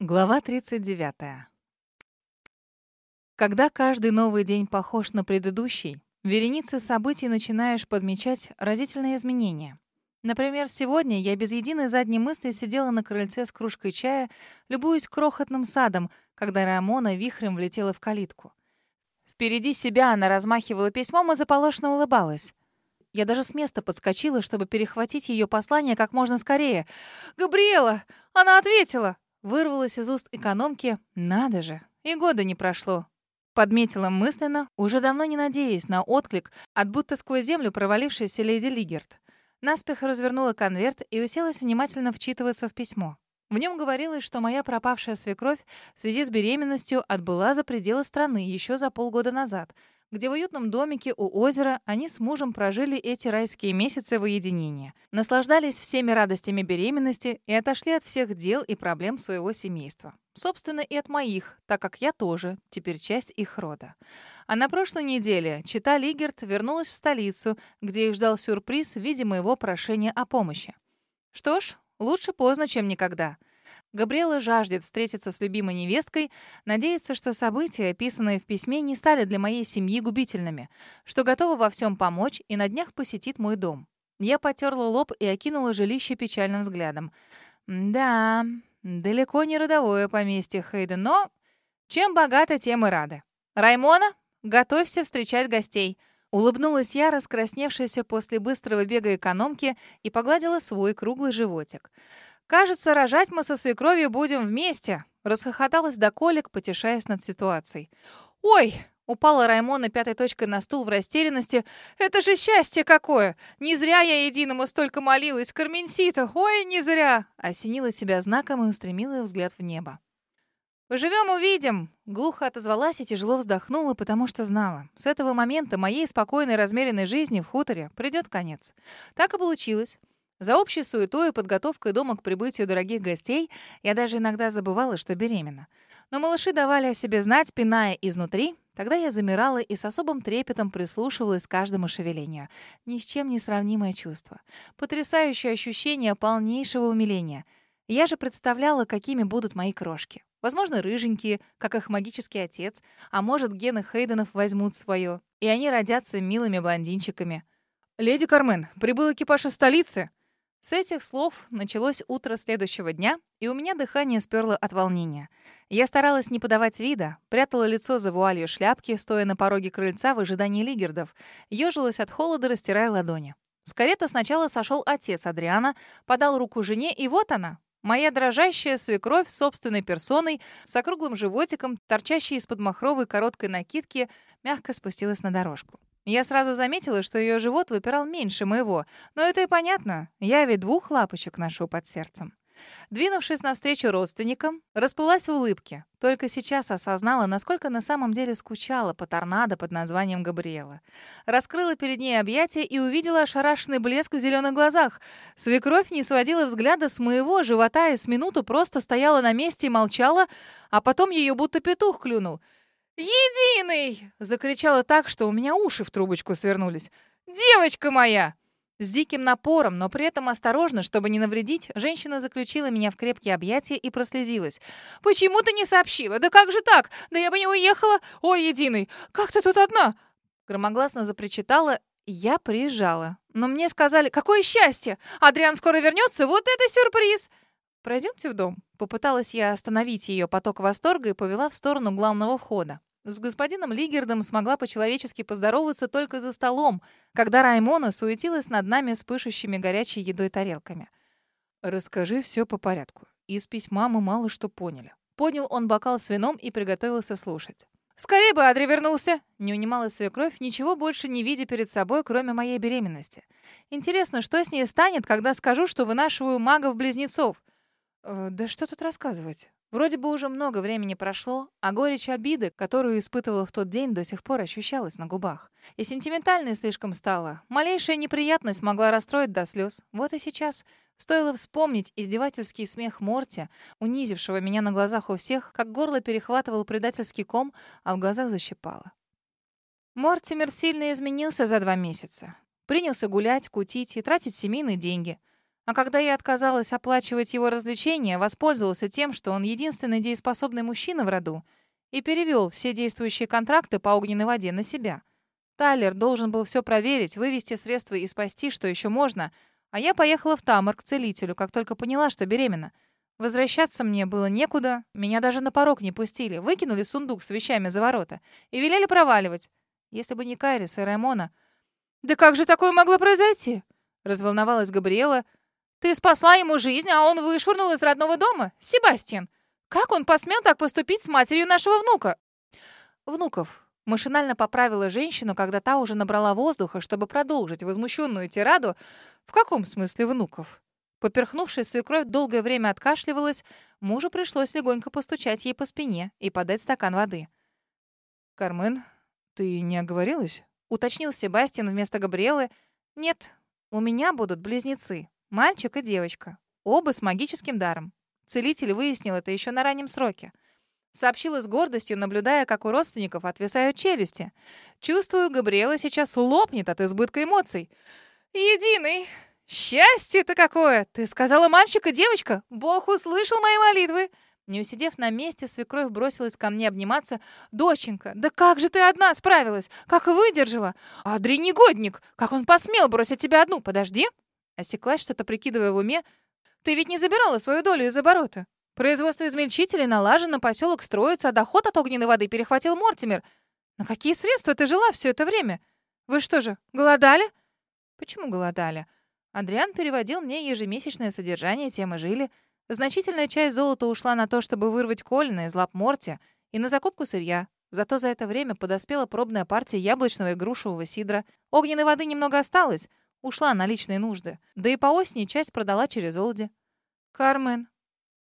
Глава 39. Когда каждый новый день похож на предыдущий, вереницы событий начинаешь подмечать разительные изменения. Например, сегодня я без единой задней мысли сидела на крыльце с кружкой чая, любуясь крохотным садом, когда Рамона вихрем влетела в калитку. Впереди себя она размахивала письмом и заполошно улыбалась. Я даже с места подскочила, чтобы перехватить ее послание как можно скорее. «Габриэла! Она ответила!» Вырвалась из уст экономки. Надо же, и года не прошло. Подметила мысленно, уже давно не надеясь на отклик от будто сквозь землю провалившейся леди Лигерт. Наспех развернула конверт и уселась внимательно вчитываться в письмо. В нем говорилось, что моя пропавшая свекровь в связи с беременностью отбыла за пределы страны еще за полгода назад — где в уютном домике у озера они с мужем прожили эти райские месяцы в уединении, наслаждались всеми радостями беременности и отошли от всех дел и проблем своего семейства. Собственно, и от моих, так как я тоже теперь часть их рода. А на прошлой неделе Чита Лигерт вернулась в столицу, где их ждал сюрприз в виде моего прошения о помощи. Что ж, лучше поздно, чем никогда — Габриэла жаждет встретиться с любимой невесткой, надеется, что события, описанные в письме, не стали для моей семьи губительными, что готова во всем помочь и на днях посетит мой дом. Я потерла лоб и окинула жилище печальным взглядом. Да, далеко не родовое поместье Хейден, но чем богато, тем и рады. Раймона, готовься встречать гостей. Улыбнулась я, раскрасневшаяся после быстрого бега экономки, и погладила свой круглый животик. «Кажется, рожать мы со свекровью будем вместе», — расхохоталась до колик, потешаясь над ситуацией. «Ой!» — упала Раймона пятой точкой на стул в растерянности. «Это же счастье какое! Не зря я единому столько молилась! Карменсита! Ой, не зря!» Осенила себя знаком и устремила взгляд в небо. «Поживем, увидим!» Глухо отозвалась и тяжело вздохнула, потому что знала. С этого момента моей спокойной, размеренной жизни в хуторе придет конец. Так и получилось. За общей суетой и подготовкой дома к прибытию дорогих гостей я даже иногда забывала, что беременна. Но малыши давали о себе знать, пиная изнутри. Тогда я замирала и с особым трепетом прислушивалась к каждому шевелению. Ни с чем не сравнимое чувство. Потрясающее ощущение полнейшего умиления. Я же представляла, какими будут мои крошки. Возможно, рыженькие, как их магический отец, а может, гены Хейденов возьмут свое, и они родятся милыми блондинчиками. «Леди Кармен, прибыл экипаж из столицы!» С этих слов началось утро следующего дня, и у меня дыхание сперло от волнения. Я старалась не подавать вида, прятала лицо за вуалью шляпки, стоя на пороге крыльца в ожидании лигердов, ежилась от холода, растирая ладони. С кареты сначала сошел отец Адриана, подал руку жене, и вот она, Моя дрожащая свекровь собственной персоной, с округлым животиком, торчащей из-под махровой короткой накидки, мягко спустилась на дорожку. Я сразу заметила, что ее живот выпирал меньше моего, но это и понятно, я ведь двух лапочек ношу под сердцем. Двинувшись навстречу родственникам, расплылась в улыбке. Только сейчас осознала, насколько на самом деле скучала по торнадо под названием Габриэла. Раскрыла перед ней объятия и увидела ошарашенный блеск в зеленых глазах. Свекровь не сводила взгляда с моего живота и с минуту просто стояла на месте и молчала, а потом ее будто петух клюнул — «Единый!» — закричала так, что у меня уши в трубочку свернулись. «Девочка моя!» С диким напором, но при этом осторожно, чтобы не навредить, женщина заключила меня в крепкие объятия и прослезилась. «Почему ты не сообщила? Да как же так? Да я бы не уехала! Ой, Единый, как ты тут одна?» Громогласно запричитала, я приезжала. Но мне сказали, какое счастье! Адриан скоро вернется, вот это сюрприз! Пройдемте в дом. Попыталась я остановить ее поток восторга и повела в сторону главного входа. С господином Лигердом смогла по-человечески поздороваться только за столом, когда Раймона суетилась над нами с пышущими горячей едой тарелками. «Расскажи все по порядку. Из письма мы мало что поняли». Поднял он бокал с вином и приготовился слушать. «Скорее бы Адри вернулся!» Не унимала свекровь, ничего больше не видя перед собой, кроме моей беременности. «Интересно, что с ней станет, когда скажу, что вынашиваю магов-близнецов?» э, «Да что тут рассказывать? Вроде бы уже много времени прошло, а горечь обиды, которую испытывала в тот день, до сих пор ощущалась на губах. И сентиментальной слишком стала. Малейшая неприятность могла расстроить до слез. Вот и сейчас. Стоило вспомнить издевательский смех Морти, унизившего меня на глазах у всех, как горло перехватывал предательский ком, а в глазах защипало. Мортимер сильно изменился за два месяца. Принялся гулять, кутить и тратить семейные деньги. А когда я отказалась оплачивать его развлечения, воспользовался тем, что он единственный дееспособный мужчина в роду, и перевел все действующие контракты по огненной воде на себя. Тайлер должен был все проверить, вывести средства и спасти, что еще можно, а я поехала в Тамар к целителю, как только поняла, что беременна. Возвращаться мне было некуда, меня даже на порог не пустили, выкинули сундук с вещами за ворота и велели проваливать. Если бы не Кайрис и Раймона... «Да как же такое могло произойти?» — разволновалась Габриэла. «Ты спасла ему жизнь, а он вышвырнул из родного дома? Себастьян! Как он посмел так поступить с матерью нашего внука?» «Внуков», Машинально поправила женщину, когда та уже набрала воздуха, чтобы продолжить возмущенную тираду. В каком смысле внуков? Поперхнувшись, свекровь долгое время откашливалась. Мужу пришлось легонько постучать ей по спине и подать стакан воды. «Кармен, ты не оговорилась?» — уточнил Себастьян вместо Габриэлы. «Нет, у меня будут близнецы, мальчик и девочка, оба с магическим даром. Целитель выяснил это еще на раннем сроке. Сообщила с гордостью, наблюдая, как у родственников отвисают челюсти. Чувствую, Габриэла сейчас лопнет от избытка эмоций. «Единый! Счастье-то какое! Ты сказала мальчик и девочка! Бог услышал мои молитвы!» Не усидев на месте, свекровь бросилась ко мне обниматься. «Доченька, да как же ты одна справилась? Как выдержала? Адри негодник! Как он посмел бросить тебя одну? Подожди!» Осеклась, что-то прикидывая в уме. «Ты ведь не забирала свою долю из оборота. Производство измельчителей налажено, поселок строится, а доход от огненной воды перехватил Мортимер. На какие средства ты жила все это время? Вы что же, голодали? Почему голодали? Адриан переводил мне ежемесячное содержание, тем и жили. Значительная часть золота ушла на то, чтобы вырвать Колина из лап Морти и на закупку сырья. Зато за это время подоспела пробная партия яблочного и грушевого сидра. Огненной воды немного осталось, ушла на личные нужды. Да и по осени часть продала через Олди. «Кармен,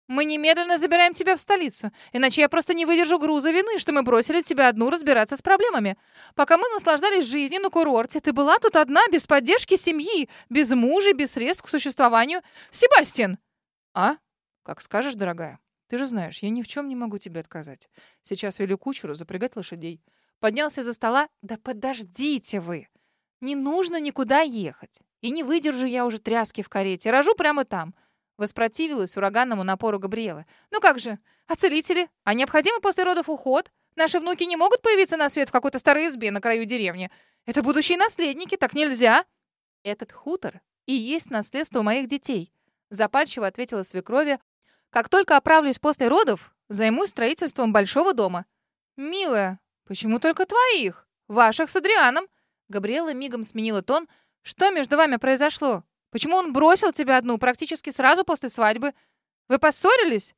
мы немедленно забираем тебя в столицу, иначе я просто не выдержу груза вины, что мы бросили тебя одну разбираться с проблемами. Пока мы наслаждались жизнью на курорте, ты была тут одна, без поддержки семьи, без мужа, без средств к существованию. Себастьян!» «А? Как скажешь, дорогая. Ты же знаешь, я ни в чем не могу тебе отказать. Сейчас велю кучеру запрягать лошадей». Поднялся за стола. «Да подождите вы! Не нужно никуда ехать. И не выдержу я уже тряски в карете. Рожу прямо там». Воспротивилась ураганному напору Габриэлы. «Ну как же? А целители? А необходимый после родов уход? Наши внуки не могут появиться на свет в какой-то старой избе на краю деревни. Это будущие наследники, так нельзя!» «Этот хутор и есть наследство моих детей», запальчиво ответила свекрови. «Как только оправлюсь после родов, займусь строительством большого дома». «Милая, почему только твоих? Ваших с Адрианом?» Габриэла мигом сменила тон. «Что между вами произошло? Почему он бросил тебя одну практически сразу после свадьбы? Вы поссорились?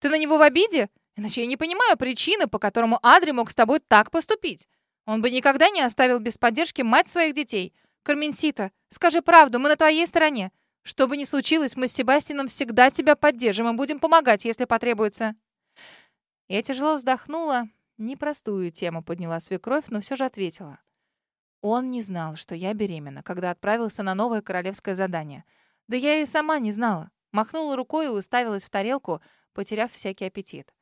Ты на него в обиде? Иначе я не понимаю причины, по которому Адри мог с тобой так поступить. Он бы никогда не оставил без поддержки мать своих детей. Карменсита, скажи правду, мы на твоей стороне. Что бы ни случилось, мы с Себастином всегда тебя поддержим и будем помогать, если потребуется». Я тяжело вздохнула. Непростую тему подняла свекровь, но все же ответила. Он не знал, что я беременна, когда отправился на новое королевское задание. Да я и сама не знала. Махнула рукой и уставилась в тарелку, потеряв всякий аппетит.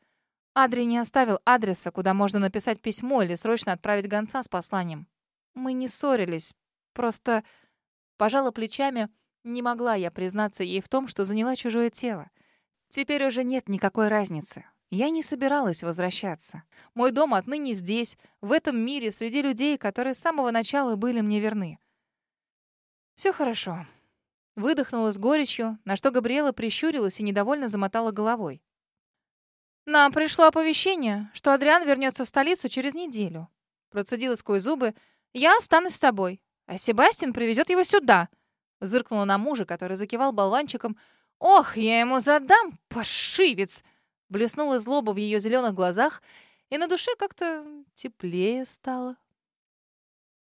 Адри не оставил адреса, куда можно написать письмо или срочно отправить гонца с посланием. Мы не ссорились, просто пожала плечами. Не могла я признаться ей в том, что заняла чужое тело. Теперь уже нет никакой разницы. Я не собиралась возвращаться. Мой дом отныне здесь, в этом мире, среди людей, которые с самого начала были мне верны. Все хорошо. Выдохнула с горечью, на что Габриэла прищурилась и недовольно замотала головой. «Нам пришло оповещение, что Адриан вернется в столицу через неделю». Процедила сквозь зубы. «Я останусь с тобой, а Себастьян привезет его сюда». Зыркнула на мужа, который закивал болванчиком. «Ох, я ему задам, паршивец!» Блеснула злоба в ее зеленых глазах, и на душе как-то теплее стало.